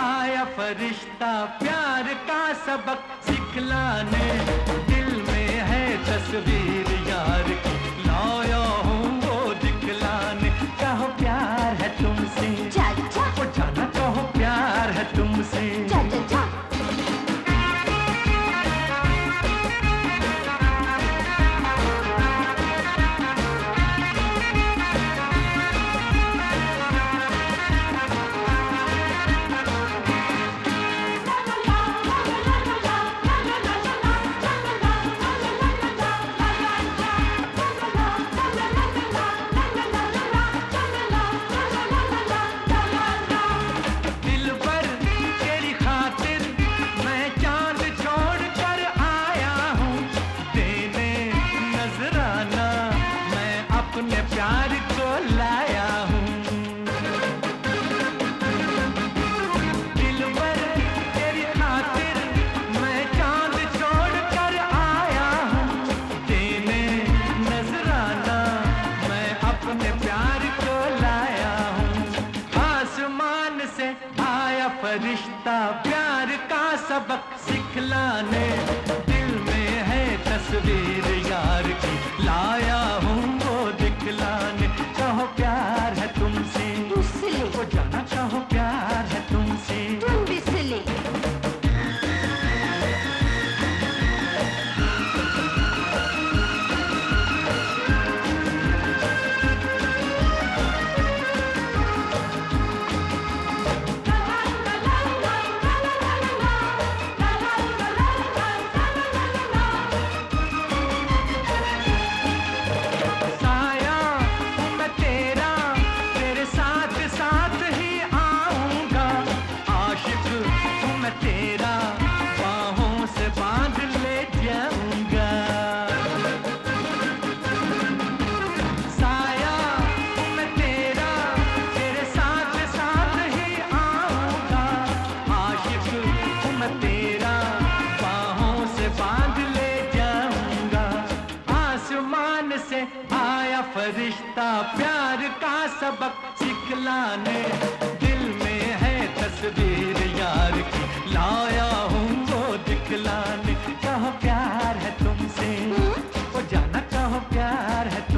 आया फरिश्ता प्यार का सबक सिखलाने दिल में है तस्वीर यार की। सबक सिखलाने। रिश्ता प्यार का सबक सिखलाने दिल में है तस्वीर यार की। लाया हूँ वो दिखलाने कहो प्यार है तुमसे हम्म? वो जाना कहो प्यार है तुम